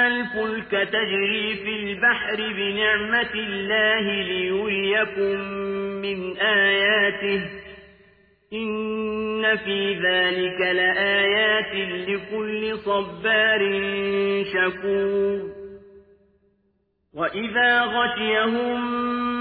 الفلك تجري في البحر بنعمة الله ليريكم من آياته إن في ذلك لآيات لكل صبار شكور وإذا غشيهم